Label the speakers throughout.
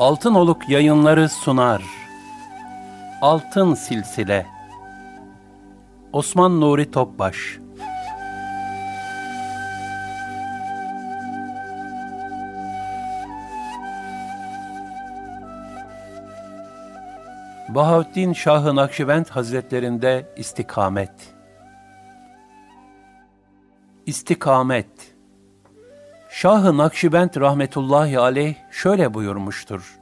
Speaker 1: Altınoluk yayınları sunar. Altın Silsile Osman Nuri Topbaş Bahattin Şah-ı Nakşibend Hazretlerinde istikamet İstikamet Şah-ı Nakşibend rahmetullahi aleyh şöyle buyurmuştur.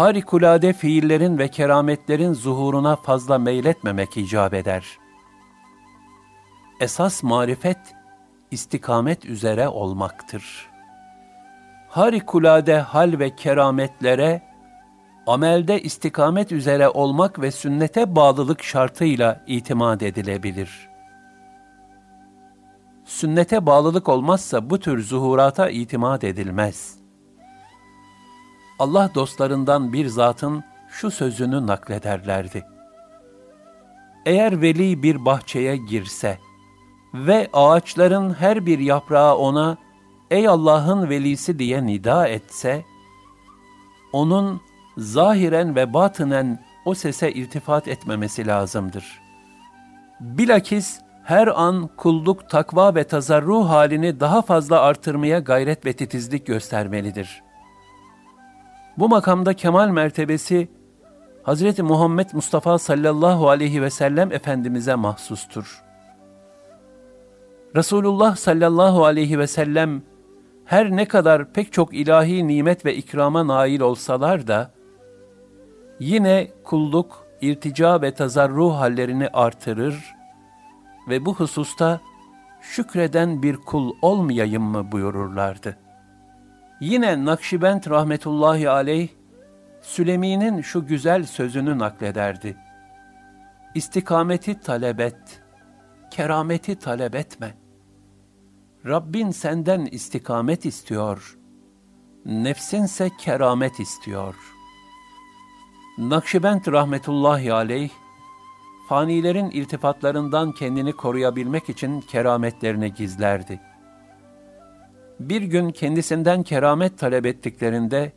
Speaker 1: Harikulade fiillerin ve kerametlerin zuhuruna fazla meyletmemek icap eder. Esas marifet, istikamet üzere olmaktır. Harikulade hal ve kerametlere, amelde istikamet üzere olmak ve sünnete bağlılık şartıyla itimat edilebilir.'' sünnete bağlılık olmazsa bu tür zuhurata itimat edilmez. Allah dostlarından bir zatın şu sözünü naklederlerdi. Eğer veli bir bahçeye girse ve ağaçların her bir yaprağı ona ''Ey Allah'ın velisi'' diye nida etse, onun zahiren ve batınen o sese irtifat etmemesi lazımdır. Bilakis her an kulluk, takva ve tazarru halini daha fazla artırmaya gayret ve titizlik göstermelidir. Bu makamda kemal mertebesi Hz. Muhammed Mustafa sallallahu aleyhi ve sellem Efendimiz'e mahsustur. Resulullah sallallahu aleyhi ve sellem her ne kadar pek çok ilahi nimet ve ikrama nail olsalar da, yine kulluk, irtica ve tazarruh hallerini artırır, ve bu hususta şükreden bir kul olmayayım mı buyururlardı. Yine Nakşibend rahmetullahi aleyh, Sülemi'nin şu güzel sözünü naklederdi. İstikameti talep et, kerameti talep etme. Rabbin senden istikamet istiyor, nefsinse keramet istiyor. Nakşibend rahmetullahi aleyh, fanilerin iltifatlarından kendini koruyabilmek için kerametlerini gizlerdi. Bir gün kendisinden keramet talep ettiklerinde,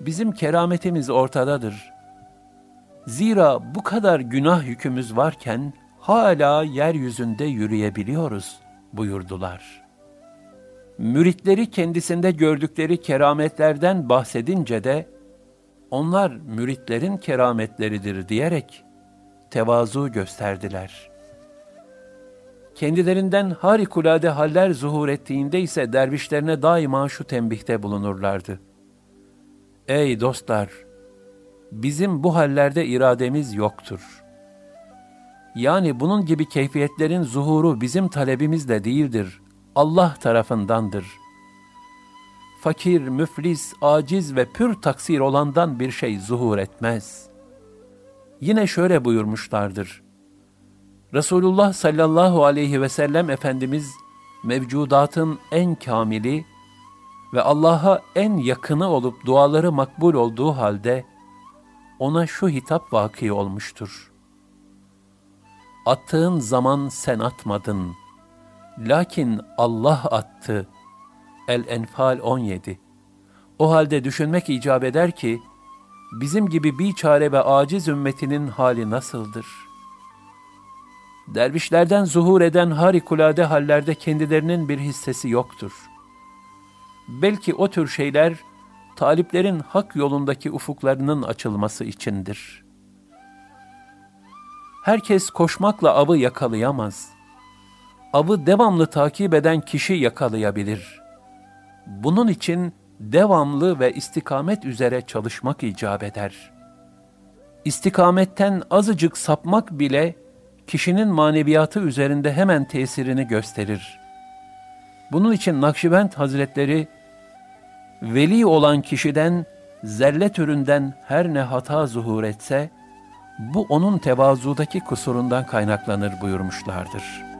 Speaker 1: bizim kerametimiz ortadadır. Zira bu kadar günah yükümüz varken, hala yeryüzünde yürüyebiliyoruz buyurdular. Müritleri kendisinde gördükleri kerametlerden bahsedince de, onlar müritlerin kerametleridir diyerek, tevazu gösterdiler. Kendilerinden harikulade haller zuhur ettiğinde ise dervişlerine daima şu tembihte bulunurlardı. Ey dostlar! Bizim bu hallerde irademiz yoktur. Yani bunun gibi keyfiyetlerin zuhuru bizim talebimizle değildir, Allah tarafındandır. Fakir, müflis, aciz ve pür taksir olandan bir şey zuhur etmez.'' yine şöyle buyurmuşlardır. Resulullah sallallahu aleyhi ve sellem Efendimiz mevcudatın en kamili ve Allah'a en yakını olup duaları makbul olduğu halde ona şu hitap vaki olmuştur. Attığın zaman sen atmadın. Lakin Allah attı. El-Enfal 17 O halde düşünmek icap eder ki, bizim gibi bir çare ve aciz ümmetinin hali nasıldır? Dervişlerden zuhur eden harikulade hallerde kendilerinin bir hissesi yoktur. Belki o tür şeyler, taliplerin hak yolundaki ufuklarının açılması içindir. Herkes koşmakla avı yakalayamaz. Avı devamlı takip eden kişi yakalayabilir. Bunun için, devamlı ve istikamet üzere çalışmak icap eder. İstikametten azıcık sapmak bile kişinin maneviyatı üzerinde hemen tesirini gösterir. Bunun için Nakşibend Hazretleri, veli olan kişiden zerre türünden her ne hata zuhur etse, bu onun tevazudaki kusurundan kaynaklanır buyurmuşlardır.''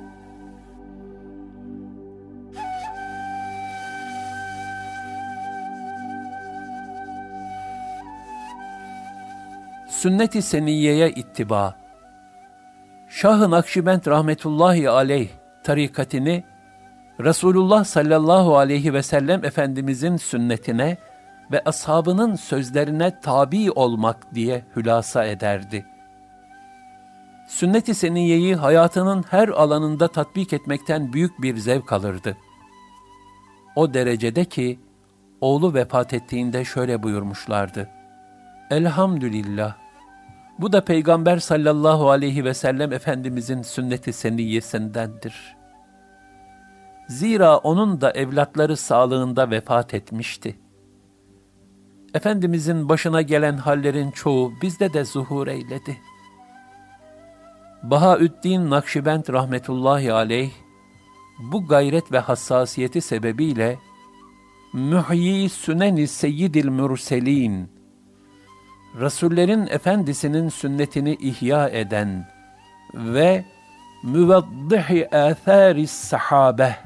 Speaker 1: sünnet-i seniyyeye ittiba, Şah-ı Nakşibend rahmetullahi aleyh tarikatini Resulullah sallallahu aleyhi ve sellem Efendimizin sünnetine ve ashabının sözlerine tabi olmak diye hülasa ederdi. Sünnet-i Seniyye'yi hayatının her alanında tatbik etmekten büyük bir zevk alırdı. O derecede ki, oğlu vefat ettiğinde şöyle buyurmuşlardı. Elhamdülillah, bu da Peygamber sallallahu aleyhi ve sellem Efendimizin sünnet-i seniyyesindendir. Zira onun da evlatları sağlığında vefat etmişti. Efendimizin başına gelen hallerin çoğu bizde de zuhur eyledi. Bahaüddin Nakşibend rahmetullahi aleyh, bu gayret ve hassasiyeti sebebiyle Mühyi Süneni Seyyidil Mürselin, Resullerin Efendisinin sünnetini ihya eden ve müveddihi âthâris sahabe,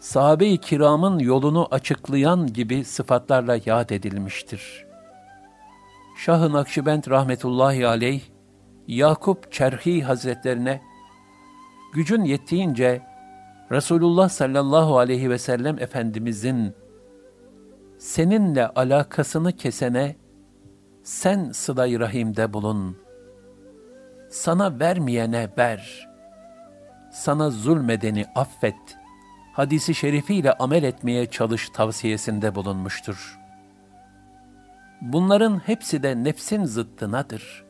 Speaker 1: sahabe-i kiramın yolunu açıklayan gibi sıfatlarla yad edilmiştir. Şah-ı Nakşibend rahmetullahi aleyh, Yakup Çerhi Hazretlerine, gücün yettiğince Resulullah sallallahu aleyhi ve sellem Efendimizin seninle alakasını kesene sen sıla rahimde bulun. Sana vermeyene ver. Sana zulmedeni affet. Hadisi şerifiyle amel etmeye çalış tavsiyesinde bulunmuştur. Bunların hepsi de nefsin zıttınadır.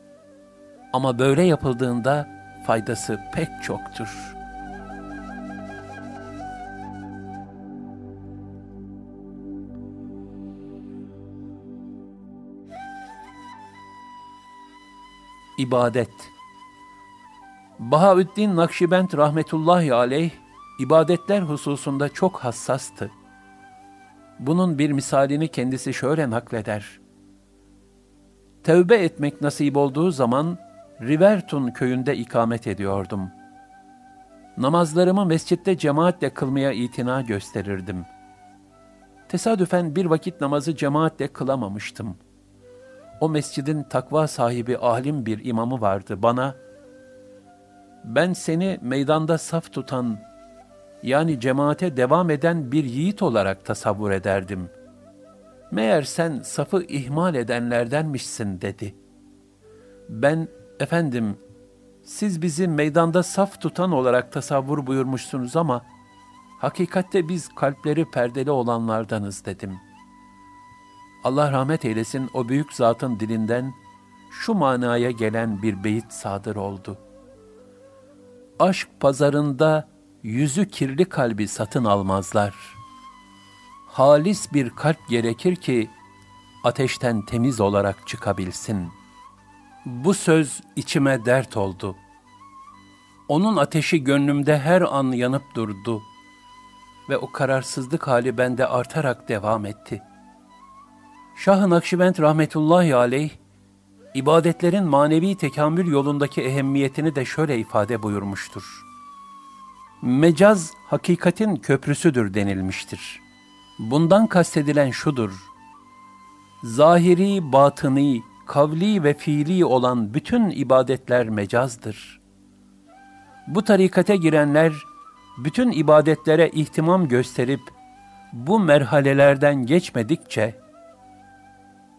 Speaker 1: Ama böyle yapıldığında faydası pek çoktur.'' İbadet. Bahaüddin Nakşibend rahmetullahi aleyh, ibadetler hususunda çok hassastı. Bunun bir misalini kendisi şöyle nakleder. Tevbe etmek nasip olduğu zaman Rivertun köyünde ikamet ediyordum. Namazlarımı mescitte cemaatle kılmaya itina gösterirdim. Tesadüfen bir vakit namazı cemaatle kılamamıştım.'' O mescidin takva sahibi alim bir imamı vardı bana, ben seni meydanda saf tutan, yani cemaate devam eden bir yiğit olarak tasavvur ederdim. Meğer sen safı ihmal edenlerdenmişsin dedi. Ben, efendim, siz bizi meydanda saf tutan olarak tasavvur buyurmuşsunuz ama, hakikatte biz kalpleri perdeli olanlardanız dedim.'' Allah rahmet eylesin o büyük zatın dilinden şu manaya gelen bir beyit sadır oldu. Aşk pazarında yüzü kirli kalbi satın almazlar. Halis bir kalp gerekir ki ateşten temiz olarak çıkabilsin. Bu söz içime dert oldu. Onun ateşi gönlümde her an yanıp durdu ve o kararsızlık hali bende artarak devam etti.'' Şah-ı Nakşibend rahmetullahi aleyh, ibadetlerin manevi tekamül yolundaki ehemmiyetini de şöyle ifade buyurmuştur. Mecaz, hakikatin köprüsüdür denilmiştir. Bundan kastedilen şudur. Zahiri, batıni, kavli ve fiili olan bütün ibadetler mecazdır. Bu tarikate girenler, bütün ibadetlere ihtimam gösterip, bu merhalelerden geçmedikçe,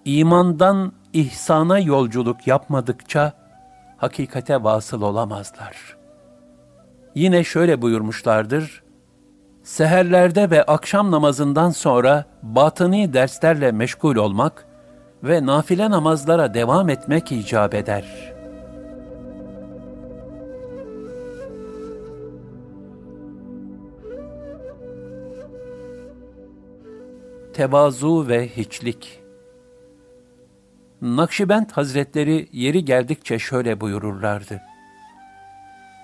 Speaker 1: imandan ihsana yolculuk yapmadıkça hakikate vasıl olamazlar. Yine şöyle buyurmuşlardır, seherlerde ve akşam namazından sonra batıni derslerle meşgul olmak ve nafile namazlara devam etmek icap eder. Tevazu ve hiçlik Nakşibend Hazretleri yeri geldikçe şöyle buyururlardı.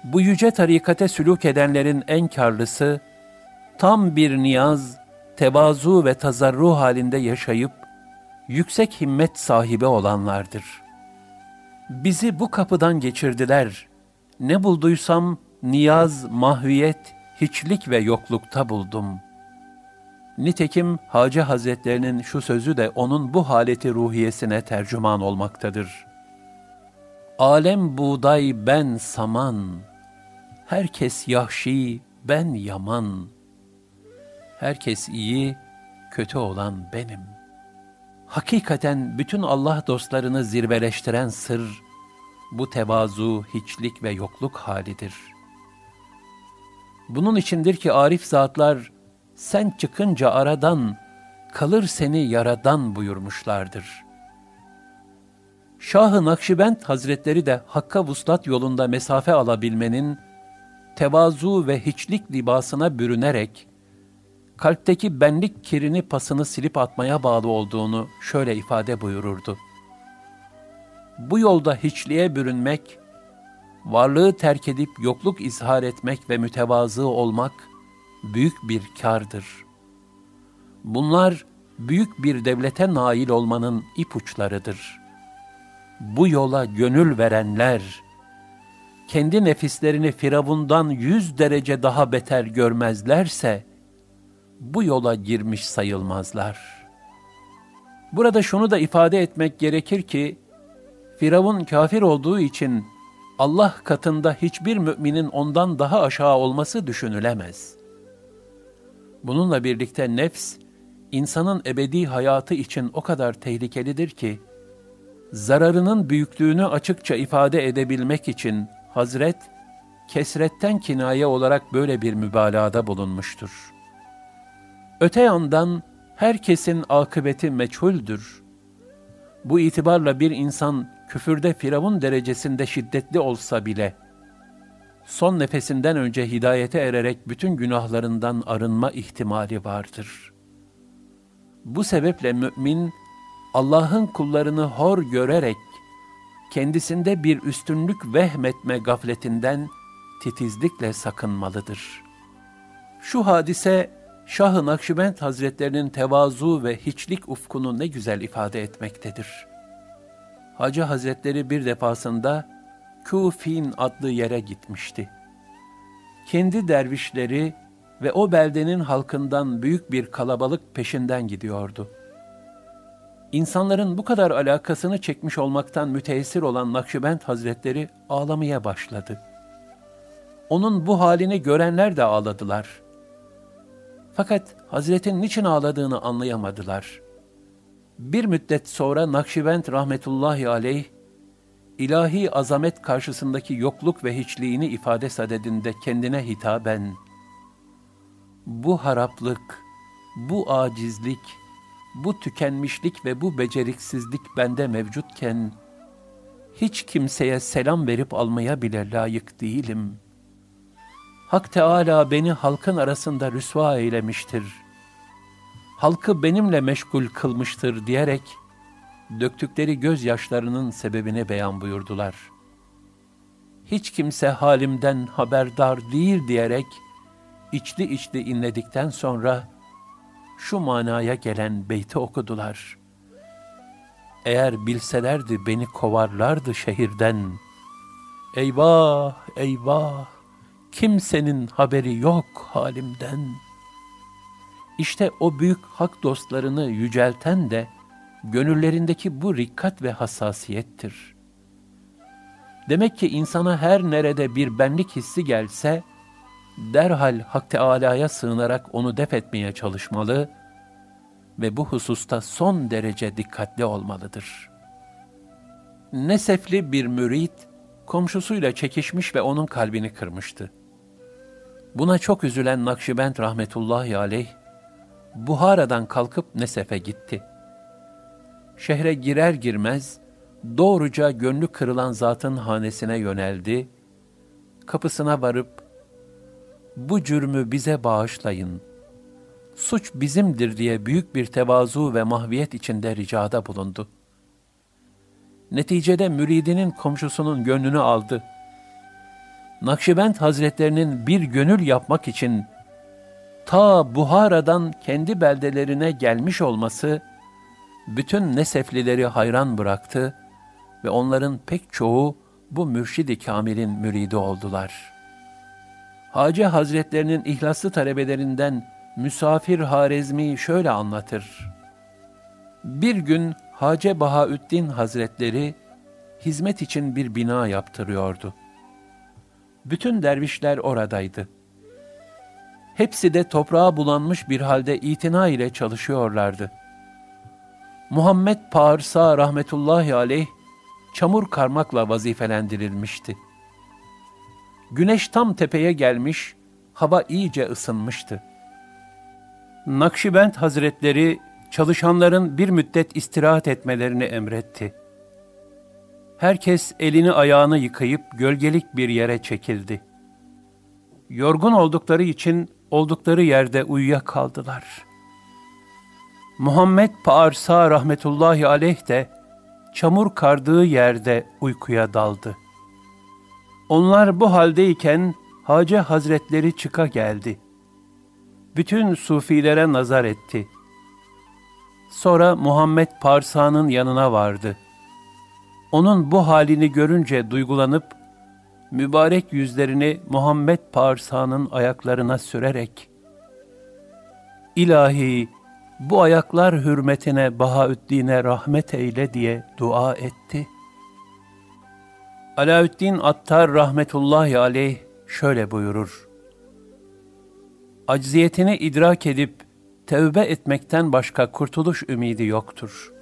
Speaker 1: Bu yüce tarikate sülük edenlerin en karlısı, tam bir niyaz, tevazu ve tazarru halinde yaşayıp, yüksek himmet sahibi olanlardır. Bizi bu kapıdan geçirdiler. Ne bulduysam niyaz, mahviyet, hiçlik ve yoklukta buldum.'' Nitekim Hacı Hazretlerinin şu sözü de onun bu haleti ruhiyesine tercüman olmaktadır. Alem buğday ben saman, herkes yahşi ben yaman. Herkes iyi, kötü olan benim. Hakikaten bütün Allah dostlarını zirveleştiren sır, bu tevazu, hiçlik ve yokluk halidir. Bunun içindir ki arif zatlar, sen çıkınca aradan, kalır seni yaradan buyurmuşlardır. Şah-ı Nakşibend Hazretleri de Hakk'a vuslat yolunda mesafe alabilmenin, tevazu ve hiçlik libasına bürünerek, kalpteki benlik kirini pasını silip atmaya bağlı olduğunu şöyle ifade buyururdu. Bu yolda hiçliğe bürünmek, varlığı terk edip yokluk izhar etmek ve mütevazı olmak büyük bir kardır. Bunlar büyük bir devlete nail olmanın ipuçlarıdır. Bu yola gönül verenler, kendi nefislerini Firavundan yüz derece daha beter görmezlerse, bu yola girmiş sayılmazlar. Burada şunu da ifade etmek gerekir ki, Firavun kafir olduğu için Allah katında hiçbir müminin ondan daha aşağı olması düşünülemez. Bununla birlikte nefs, insanın ebedi hayatı için o kadar tehlikelidir ki, zararının büyüklüğünü açıkça ifade edebilmek için Hazret, kesretten kinaye olarak böyle bir mübalağada bulunmuştur. Öte yandan herkesin akıbeti meçhuldür. Bu itibarla bir insan küfürde firavun derecesinde şiddetli olsa bile, son nefesinden önce hidayete ererek bütün günahlarından arınma ihtimali vardır. Bu sebeple mümin, Allah'ın kullarını hor görerek, kendisinde bir üstünlük vehmetme gafletinden titizlikle sakınmalıdır. Şu hadise, Şah-ı Nakşibend Hazretlerinin tevazu ve hiçlik ufkunu ne güzel ifade etmektedir. Hacı Hazretleri bir defasında Kufin adlı yere gitmişti. Kendi dervişleri ve o beldenin halkından büyük bir kalabalık peşinden gidiyordu. İnsanların bu kadar alakasını çekmiş olmaktan müteessir olan Nakşibend Hazretleri ağlamaya başladı. Onun bu halini görenler de ağladılar. Fakat Hazretin niçin ağladığını anlayamadılar. Bir müddet sonra Nakşibend rahmetullahi aleyh, ilahi azamet karşısındaki yokluk ve hiçliğini ifade sadedinde kendine hitaben, bu haraplık, bu acizlik, bu tükenmişlik ve bu beceriksizlik bende mevcutken, hiç kimseye selam verip almaya bile layık değilim. Hak Teala beni halkın arasında rüsva eylemiştir. Halkı benimle meşgul kılmıştır diyerek, döktükleri gözyaşlarının sebebini beyan buyurdular. Hiç kimse halimden haberdar değil diyerek, içli içli inledikten sonra, şu manaya gelen beyti okudular. Eğer bilselerdi beni kovarlardı şehirden. Eyvah, eyvah, kimsenin haberi yok halimden. İşte o büyük hak dostlarını yücelten de, gönüllerindeki bu rikkat ve hassasiyettir. Demek ki insana her nerede bir benlik hissi gelse, derhal Hak Teâlâ'ya sığınarak onu def etmeye çalışmalı ve bu hususta son derece dikkatli olmalıdır. Nesefli bir mürit, komşusuyla çekişmiş ve onun kalbini kırmıştı. Buna çok üzülen Nakşibend rahmetullahi aleyh, Buhara'dan kalkıp Nesef'e gitti. Şehre girer girmez, doğruca gönlü kırılan zatın hanesine yöneldi, kapısına varıp, bu cürmü bize bağışlayın. Suç bizimdir diye büyük bir tevazu ve mahviyet içinde ricada bulundu. Neticede müridinin komşusunun gönlünü aldı. Nakşibend Hazretlerinin bir gönül yapmak için ta Buhara'dan kendi beldelerine gelmiş olması bütün Neseflileri hayran bıraktı ve onların pek çoğu bu mürşidi kamilin müridi oldular.'' Hacı Hazretlerinin ihlaslı talebelerinden Müsafir Harezmi şöyle anlatır. Bir gün Hace Bahaüddin Hazretleri hizmet için bir bina yaptırıyordu. Bütün dervişler oradaydı. Hepsi de toprağa bulanmış bir halde itina ile çalışıyorlardı. Muhammed Parsa rahmetullahi aleyh çamur karmakla vazifelendirilmişti. Güneş tam tepeye gelmiş, hava iyice ısınmıştı. Nakşibend Hazretleri çalışanların bir müddet istirahat etmelerini emretti. Herkes elini ayağını yıkayıp gölgelik bir yere çekildi. Yorgun oldukları için oldukları yerde uyuyakaldılar. Muhammed Paarsa rahmetullahi aleyh de çamur kardığı yerde uykuya daldı. Onlar bu haldeyken Hacı Hazretleri çıka geldi. Bütün sufilere nazar etti. Sonra Muhammed Parsa'nın yanına vardı. Onun bu halini görünce duygulanıp, mübarek yüzlerini Muhammed Parsa'nın ayaklarına sürerek, İlahi, bu ayaklar hürmetine Bahaüddin'e rahmet eyle diye dua etti. Alaüddin Attar rahmetullahi aleyh şöyle buyurur. Acziyetini idrak edip tevbe etmekten başka kurtuluş ümidi yoktur.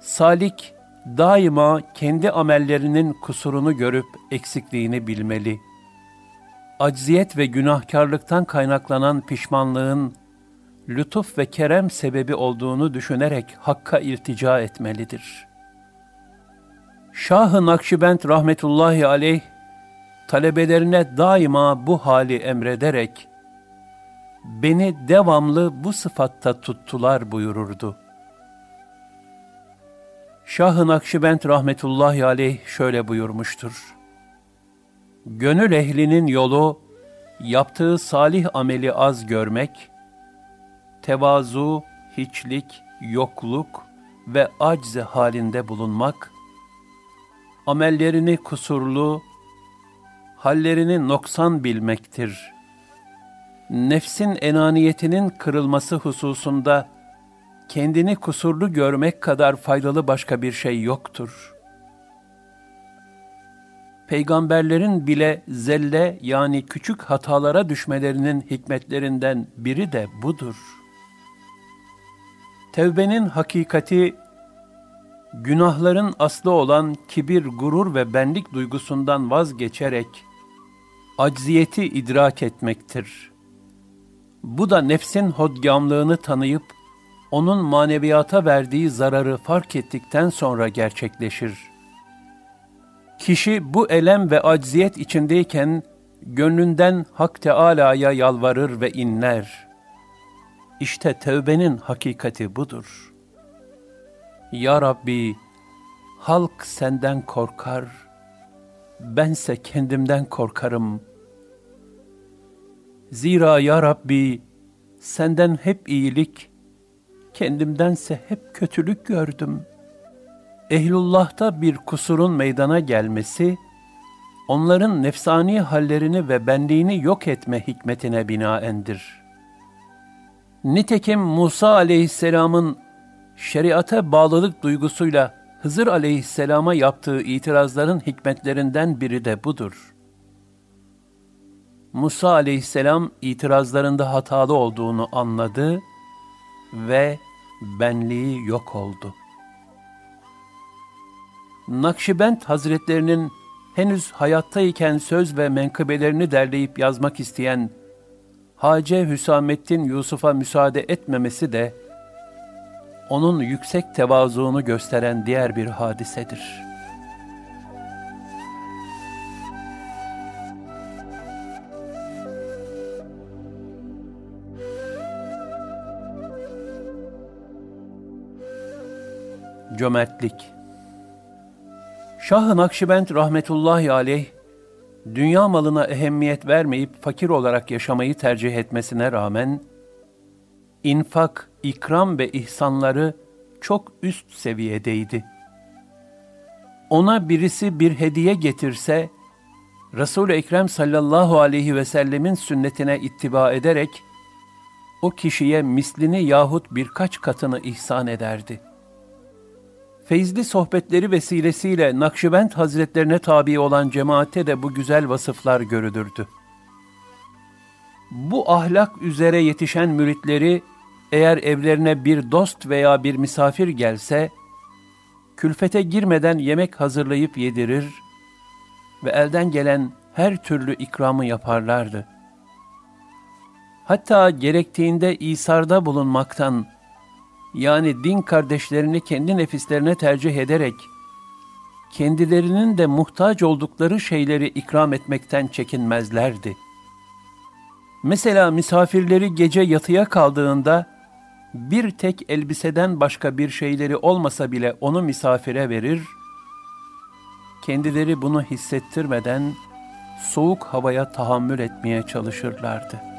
Speaker 1: Salik daima kendi amellerinin kusurunu görüp eksikliğini bilmeli. Acziyet ve günahkarlıktan kaynaklanan pişmanlığın lütuf ve kerem sebebi olduğunu düşünerek Hakk'a iltica etmelidir. Şah-ı Nakşibend rahmetullahi aleyh, talebelerine daima bu hali emrederek, beni devamlı bu sıfatta tuttular buyururdu. Şah-ı Nakşibend rahmetullahi aleyh şöyle buyurmuştur. Gönül ehlinin yolu, yaptığı salih ameli az görmek, tevazu, hiçlik, yokluk ve acz halinde bulunmak, amellerini kusurlu, hallerini noksan bilmektir. Nefsin enaniyetinin kırılması hususunda kendini kusurlu görmek kadar faydalı başka bir şey yoktur. Peygamberlerin bile zelle yani küçük hatalara düşmelerinin hikmetlerinden biri de budur.'' Tevbenin hakikati, günahların aslı olan kibir, gurur ve benlik duygusundan vazgeçerek, acziyeti idrak etmektir. Bu da nefsin hodgamlığını tanıyıp, onun maneviyata verdiği zararı fark ettikten sonra gerçekleşir. Kişi bu elem ve acziyet içindeyken, gönlünden Hak Teâlâ'ya yalvarır ve inler.'' İşte tevbenin hakikati budur. Ya Rabbi, halk senden korkar, bense kendimden korkarım. Zira ya Rabbi, senden hep iyilik, kendimdense hep kötülük gördüm. Ehlullah'ta bir kusurun meydana gelmesi, onların nefsani hallerini ve benliğini yok etme hikmetine binaendir.'' Nitekim Musa aleyhisselamın şeriata bağlılık duygusuyla Hızır aleyhisselama yaptığı itirazların hikmetlerinden biri de budur. Musa aleyhisselam itirazlarında hatalı olduğunu anladı ve benliği yok oldu. Nakşibend Hazretlerinin henüz hayattayken söz ve menkıbelerini derleyip yazmak isteyen Hace Hüsamettin Yusuf'a müsaade etmemesi de onun yüksek tevazuunu gösteren diğer bir hadisedir. Cömertlik Şah-ı Nakşibend rahmetullahi aleyh dünya malına ehemmiyet vermeyip fakir olarak yaşamayı tercih etmesine rağmen, infak, ikram ve ihsanları çok üst seviyedeydi. Ona birisi bir hediye getirse, Resul-i Ekrem sallallahu aleyhi ve sellemin sünnetine ittiba ederek, o kişiye mislini yahut birkaç katını ihsan ederdi.'' Feyzli sohbetleri vesilesiyle Nakşibend Hazretlerine tabi olan cemaate de bu güzel vasıflar görülürdü. Bu ahlak üzere yetişen müritleri eğer evlerine bir dost veya bir misafir gelse, külfete girmeden yemek hazırlayıp yedirir ve elden gelen her türlü ikramı yaparlardı. Hatta gerektiğinde İsar'da bulunmaktan, yani din kardeşlerini kendi nefislerine tercih ederek, kendilerinin de muhtaç oldukları şeyleri ikram etmekten çekinmezlerdi. Mesela misafirleri gece yatıya kaldığında, bir tek elbiseden başka bir şeyleri olmasa bile onu misafire verir, kendileri bunu hissettirmeden soğuk havaya tahammül etmeye çalışırlardı.''